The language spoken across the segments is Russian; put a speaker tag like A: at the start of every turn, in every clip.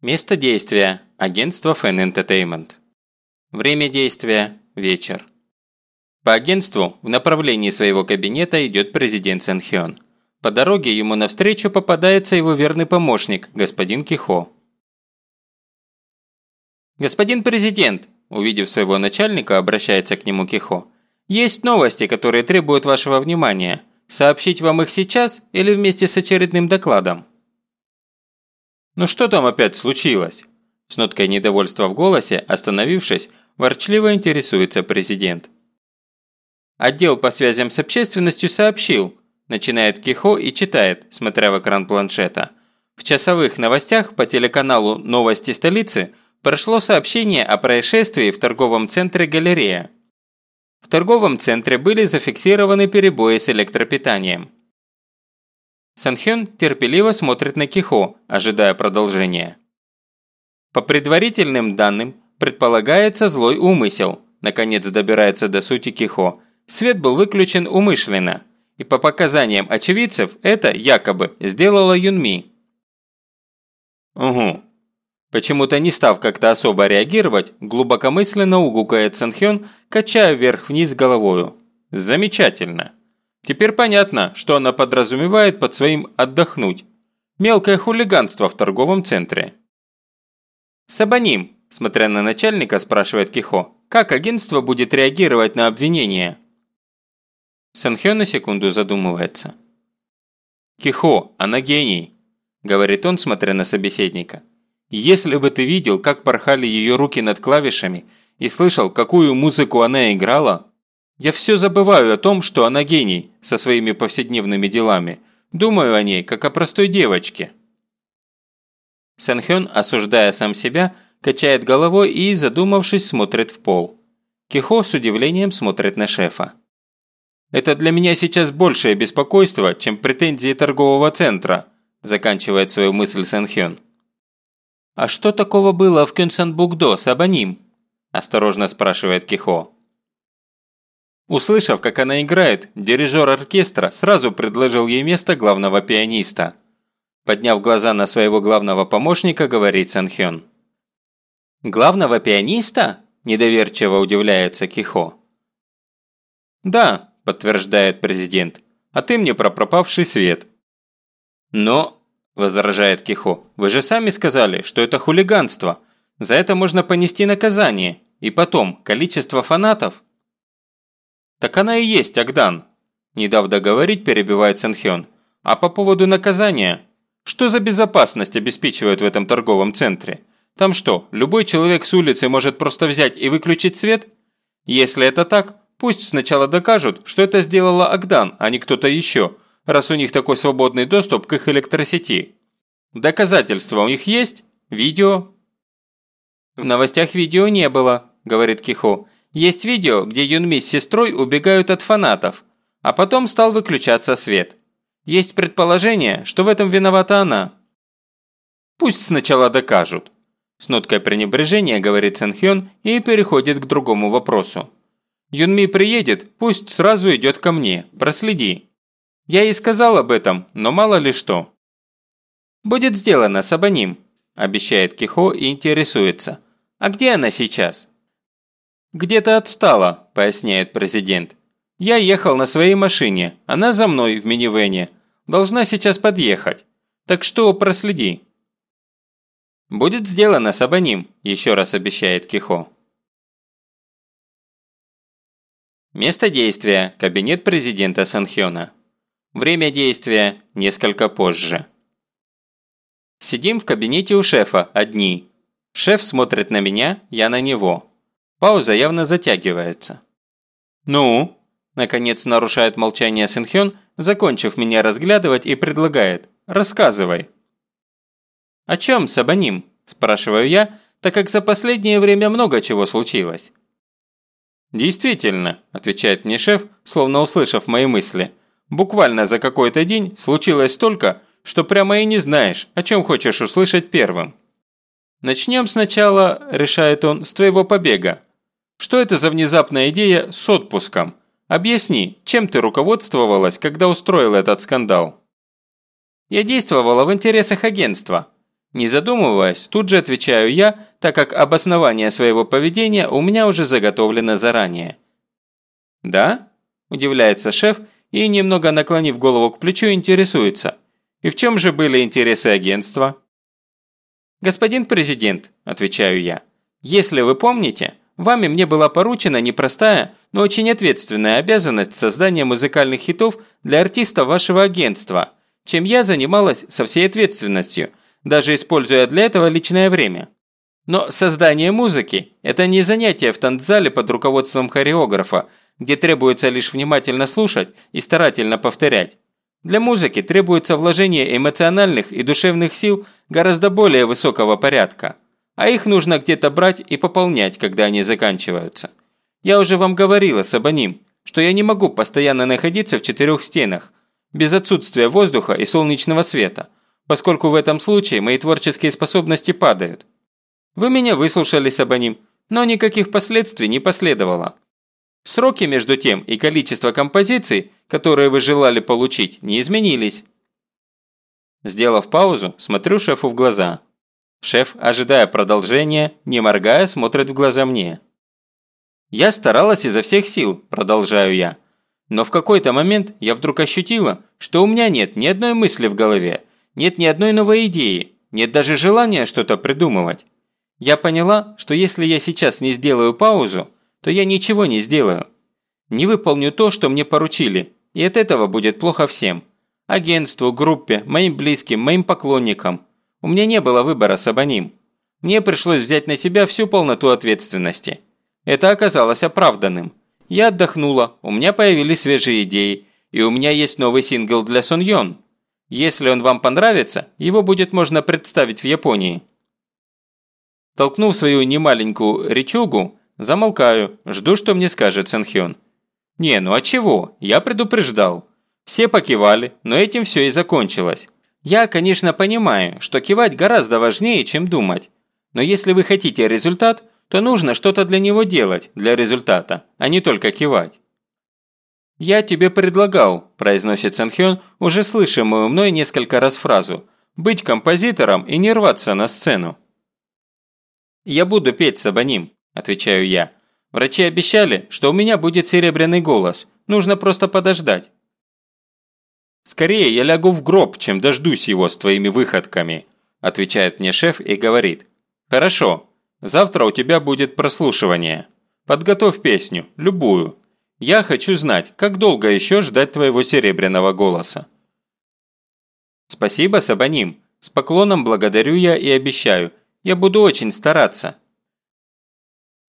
A: Место действия – агентство Fan Entertainment. Время действия – вечер. По агентству в направлении своего кабинета идет президент Сэн. По дороге ему навстречу попадается его верный помощник, господин Кихо. «Господин президент!» – увидев своего начальника, обращается к нему Кихо. «Есть новости, которые требуют вашего внимания. Сообщить вам их сейчас или вместе с очередным докладом?» «Ну что там опять случилось?» С ноткой недовольства в голосе, остановившись, ворчливо интересуется президент. Отдел по связям с общественностью сообщил, начинает Кихо и читает, смотря в экран планшета. В часовых новостях по телеканалу «Новости столицы» прошло сообщение о происшествии в торговом центре «Галерея». В торговом центре были зафиксированы перебои с электропитанием. Санхён терпеливо смотрит на Кихо, ожидая продолжения. По предварительным данным, предполагается злой умысел. Наконец добирается до сути Кихо. Свет был выключен умышленно. И по показаниям очевидцев, это якобы сделала Юнми. Угу. Почему-то не став как-то особо реагировать, глубокомысленно угукает Санхён, качая вверх-вниз головою. Замечательно. Теперь понятно, что она подразумевает под своим «отдохнуть». Мелкое хулиганство в торговом центре. «Сабаним», смотря на начальника, спрашивает Кихо, «как агентство будет реагировать на обвинение?» Санхё на секунду задумывается. «Кихо, она гений», – говорит он, смотря на собеседника. «Если бы ты видел, как порхали ее руки над клавишами и слышал, какую музыку она играла, я все забываю о том, что она гений со своими повседневными делами. Думаю о ней, как о простой девочке». Санхён, осуждая сам себя, качает головой и, задумавшись, смотрит в пол. Кихо с удивлением смотрит на шефа. «Это для меня сейчас большее беспокойство, чем претензии торгового центра», заканчивает свою мысль Санхён. «А что такого было в Кюнсенбукдо с Абаним?» осторожно спрашивает Кихо. Услышав, как она играет, дирижер оркестра сразу предложил ей место главного пианиста. Подняв глаза на своего главного помощника, говорит Санхён. «Главного пианиста?» – недоверчиво удивляется Кихо. «Да», – подтверждает президент, – «а ты мне про пропавший свет». «Но», – возражает Кихо, – «вы же сами сказали, что это хулиганство. За это можно понести наказание. И потом, количество фанатов – «Так она и есть, Агдан!» Не дав договорить, перебивает Сэнхён. «А по поводу наказания? Что за безопасность обеспечивают в этом торговом центре? Там что, любой человек с улицы может просто взять и выключить свет? Если это так, пусть сначала докажут, что это сделала Агдан, а не кто-то еще, раз у них такой свободный доступ к их электросети. Доказательства у них есть? Видео?» «В новостях видео не было», – говорит Кихо. Есть видео, где Юнми с сестрой убегают от фанатов, а потом стал выключаться свет. Есть предположение, что в этом виновата она. Пусть сначала докажут. С ноткой пренебрежения говорит Сэнхён и переходит к другому вопросу. Юнми приедет, пусть сразу идет ко мне, проследи. Я ей сказал об этом, но мало ли что. Будет сделано, Сабаним, обещает Кихо и интересуется. А где она сейчас? «Где-то отстала», – поясняет президент. «Я ехал на своей машине, она за мной в минивэне. Должна сейчас подъехать. Так что проследи». «Будет сделано, Сабаним», – еще раз обещает Кихо. Место действия – кабинет президента Санхёна. Время действия – несколько позже. Сидим в кабинете у шефа, одни. Шеф смотрит на меня, я на него. Пауза явно затягивается. «Ну?» – наконец нарушает молчание Синхён, закончив меня разглядывать и предлагает. «Рассказывай». «О чем, Сабаним?» – спрашиваю я, так как за последнее время много чего случилось. «Действительно», – отвечает мне шеф, словно услышав мои мысли. «Буквально за какой-то день случилось столько, что прямо и не знаешь, о чем хочешь услышать первым». «Начнем сначала», – решает он, – «с твоего побега. Что это за внезапная идея с отпуском? Объясни, чем ты руководствовалась, когда устроила этот скандал? Я действовала в интересах агентства. Не задумываясь, тут же отвечаю я, так как обоснование своего поведения у меня уже заготовлено заранее. «Да?» – удивляется шеф и, немного наклонив голову к плечу, интересуется. «И в чем же были интересы агентства?» «Господин президент», – отвечаю я, – «если вы помните, вами мне была поручена непростая, но очень ответственная обязанность создания музыкальных хитов для артистов вашего агентства, чем я занималась со всей ответственностью, даже используя для этого личное время. Но создание музыки – это не занятие в танцзале под руководством хореографа, где требуется лишь внимательно слушать и старательно повторять. Для музыки требуется вложение эмоциональных и душевных сил гораздо более высокого порядка, а их нужно где-то брать и пополнять, когда они заканчиваются. Я уже вам говорила, Сабаним, что я не могу постоянно находиться в четырех стенах, без отсутствия воздуха и солнечного света, поскольку в этом случае мои творческие способности падают. Вы меня выслушали, Сабаним, но никаких последствий не последовало. Сроки между тем и количество композиций, которые вы желали получить, не изменились. Сделав паузу, смотрю шефу в глаза. Шеф, ожидая продолжения, не моргая, смотрит в глаза мне. «Я старалась изо всех сил», – продолжаю я. Но в какой-то момент я вдруг ощутила, что у меня нет ни одной мысли в голове, нет ни одной новой идеи, нет даже желания что-то придумывать. Я поняла, что если я сейчас не сделаю паузу, то я ничего не сделаю. Не выполню то, что мне поручили, и от этого будет плохо всем. Агентству, группе, моим близким, моим поклонникам. У меня не было выбора с абоним. Мне пришлось взять на себя всю полноту ответственности. Это оказалось оправданным. Я отдохнула, у меня появились свежие идеи, и у меня есть новый сингл для Сон Йон. Если он вам понравится, его будет можно представить в Японии. Толкнув свою немаленькую речугу, замолкаю, жду, что мне скажет Сэнхён. Не, ну а чего? Я предупреждал. Все покивали, но этим все и закончилось. Я, конечно, понимаю, что кивать гораздо важнее, чем думать. Но если вы хотите результат, то нужно что-то для него делать, для результата, а не только кивать. «Я тебе предлагал», – произносит Санхён, уже слышимую мной несколько раз фразу, «быть композитором и не рваться на сцену». «Я буду петь с Абоним», – отвечаю я. «Врачи обещали, что у меня будет серебряный голос, нужно просто подождать». «Скорее я лягу в гроб, чем дождусь его с твоими выходками», – отвечает мне шеф и говорит. «Хорошо, завтра у тебя будет прослушивание. Подготовь песню, любую, я хочу знать, как долго еще ждать твоего серебряного голоса. Спасибо, Сабаним. С поклоном благодарю я и обещаю. Я буду очень стараться.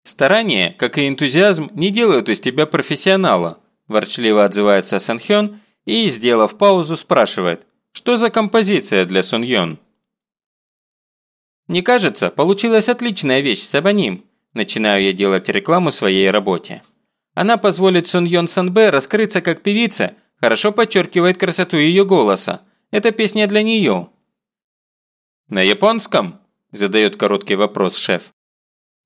A: Старание, как и энтузиазм, не делают из тебя профессионала, ворчливо отзывается Санхён и, сделав паузу, спрашивает, что за композиция для Суньон? Не кажется, получилась отличная вещь, Сабаним. Начинаю я делать рекламу своей работе. Она позволит Сун Йон Санбэ раскрыться как певица, хорошо подчеркивает красоту ее голоса. Это песня для нее. «На японском?» – задает короткий вопрос шеф.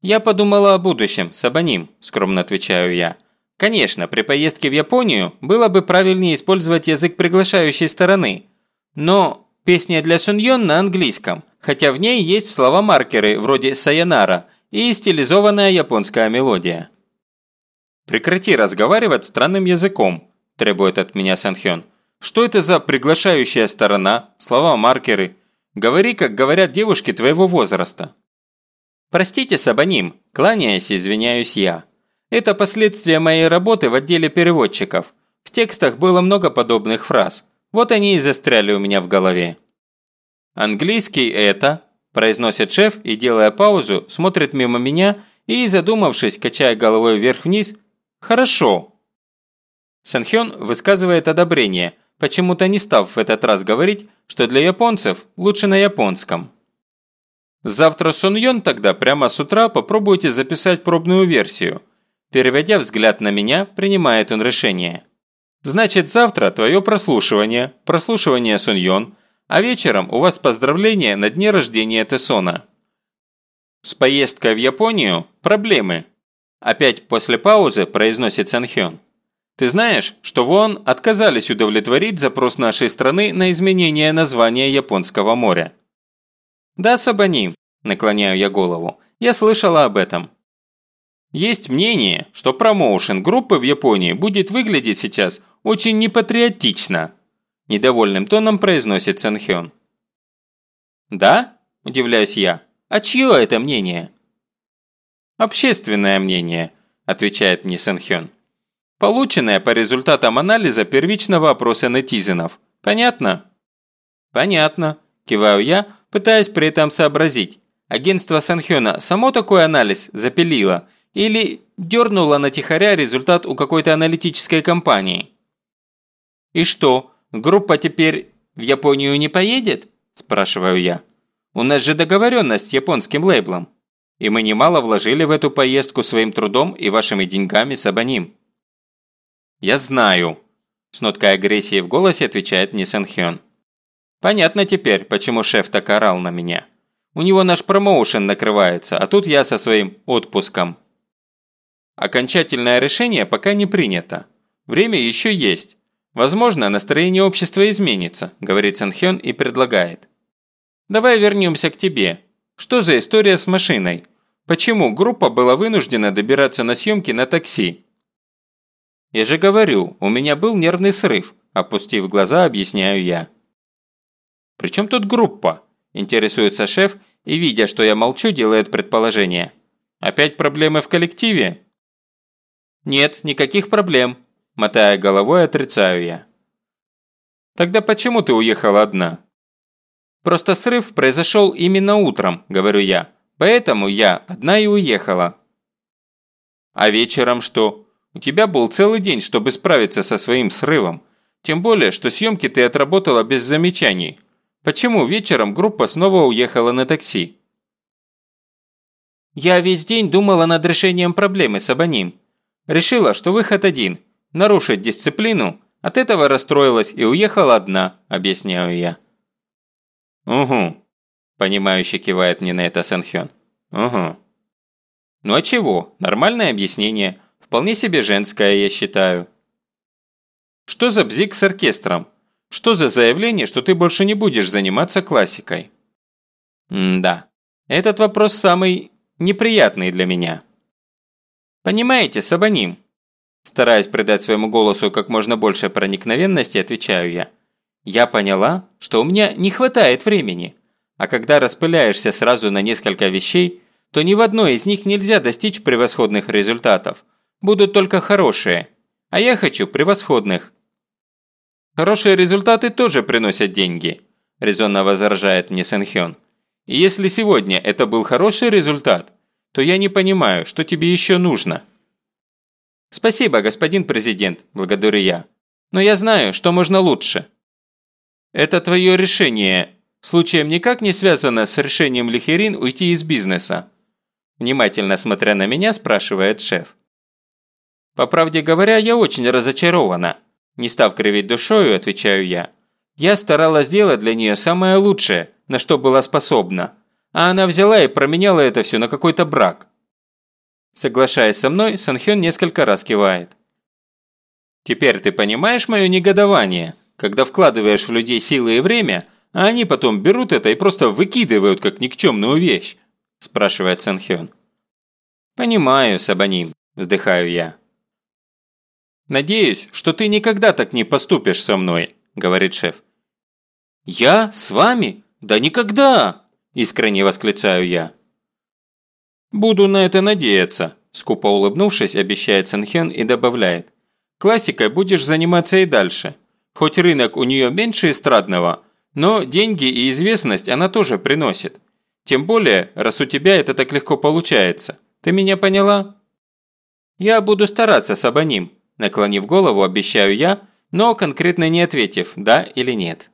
A: «Я подумала о будущем, Сабаним», – скромно отвечаю я. «Конечно, при поездке в Японию было бы правильнее использовать язык приглашающей стороны. Но песня для Суньон на английском, хотя в ней есть слова-маркеры вроде «Сайонара» и стилизованная японская мелодия». «Прекрати разговаривать странным языком», – требует от меня Санхён. «Что это за приглашающая сторона, слова-маркеры? Говори, как говорят девушки твоего возраста». «Простите, Сабаним», – кланяясь, извиняюсь я. «Это последствия моей работы в отделе переводчиков. В текстах было много подобных фраз. Вот они и застряли у меня в голове». «Английский это», – произносит шеф и, делая паузу, смотрит мимо меня и, задумавшись, качая головой вверх-вниз, «Хорошо». Санхён высказывает одобрение, почему-то не став в этот раз говорить, что для японцев лучше на японском. Завтра Суньон тогда прямо с утра попробуйте записать пробную версию. Переводя взгляд на меня, принимает он решение. Значит, завтра твое прослушивание, прослушивание Суньон, а вечером у вас поздравление на дне рождения Тесона. С поездкой в Японию проблемы, Опять после паузы произносит Санхён. Ты знаешь, что вон отказались удовлетворить запрос нашей страны на изменение названия Японского моря. «Да, Сабани», – наклоняю я голову, – «я слышала об этом». Есть мнение, что промоушен группы в Японии будет выглядеть сейчас очень непатриотично. Недовольным тоном произносит Сэнхён. «Да?» – удивляюсь я. «А чье это мнение?» «Общественное мнение», – отвечает мне Сэнхён. «Полученное по результатам анализа первичного опроса нетизенов. Понятно?» «Понятно», – киваю я, пытаясь при этом сообразить. Агентство Сэнхёна само такой анализ запилило или дернуло на тихоря результат у какой-то аналитической компании? «И что, группа теперь в Японию не поедет?» – спрашиваю я. «У нас же договоренность с японским лейблом, и мы немало вложили в эту поездку своим трудом и вашими деньгами с Абоним». «Я знаю», – с ноткой агрессии в голосе отвечает мне Сэнхён. «Понятно теперь, почему шеф так орал на меня. У него наш промоушен накрывается, а тут я со своим отпуском». «Окончательное решение пока не принято. Время еще есть. «Возможно, настроение общества изменится», – говорит Санхён и предлагает. «Давай вернемся к тебе. Что за история с машиной? Почему группа была вынуждена добираться на съемки на такси?» «Я же говорю, у меня был нервный срыв», – опустив глаза, объясняю я. «При чем тут группа?» – интересуется шеф и, видя, что я молчу, делает предположение. «Опять проблемы в коллективе?» «Нет, никаких проблем», Мотая головой, отрицаю я. «Тогда почему ты уехала одна?» «Просто срыв произошел именно утром», – говорю я. «Поэтому я одна и уехала». «А вечером что? У тебя был целый день, чтобы справиться со своим срывом. Тем более, что съемки ты отработала без замечаний. Почему вечером группа снова уехала на такси?» «Я весь день думала над решением проблемы с Абоним. Решила, что выход один – нарушить дисциплину, от этого расстроилась и уехала одна, объясняю я. «Угу», – понимающе кивает мне на это Сэнхён. «Угу». «Ну а чего? Нормальное объяснение. Вполне себе женское, я считаю». «Что за бзик с оркестром? Что за заявление, что ты больше не будешь заниматься классикой?» «М-да, этот вопрос самый неприятный для меня». «Понимаете, Сабаним, Стараясь придать своему голосу как можно больше проникновенности, отвечаю я. Я поняла, что у меня не хватает времени. А когда распыляешься сразу на несколько вещей, то ни в одной из них нельзя достичь превосходных результатов. Будут только хорошие. А я хочу превосходных. Хорошие результаты тоже приносят деньги, резонно возражает мне Сэнхён. И если сегодня это был хороший результат, то я не понимаю, что тебе еще нужно. «Спасибо, господин президент», – благодарю я. «Но я знаю, что можно лучше». «Это твое решение. Случаем никак не связано с решением Лихерин уйти из бизнеса?» Внимательно смотря на меня, спрашивает шеф. «По правде говоря, я очень разочарована». Не став кривить душою, отвечаю я. «Я старалась сделать для нее самое лучшее, на что была способна. А она взяла и променяла это все на какой-то брак. Соглашаясь со мной, Санхён несколько раз кивает. «Теперь ты понимаешь мое негодование, когда вкладываешь в людей силы и время, а они потом берут это и просто выкидывают как никчемную вещь?» – спрашивает Санхён. «Понимаю, Сабаним», – вздыхаю я. «Надеюсь, что ты никогда так не поступишь со мной», – говорит шеф. «Я? С вами? Да никогда!» – искренне восклицаю я. «Буду на это надеяться», – скупо улыбнувшись, обещает Сэнхён и добавляет. «Классикой будешь заниматься и дальше. Хоть рынок у нее меньше эстрадного, но деньги и известность она тоже приносит. Тем более, раз у тебя это так легко получается. Ты меня поняла?» «Я буду стараться с Абоним», – наклонив голову, обещаю я, но конкретно не ответив, да или нет.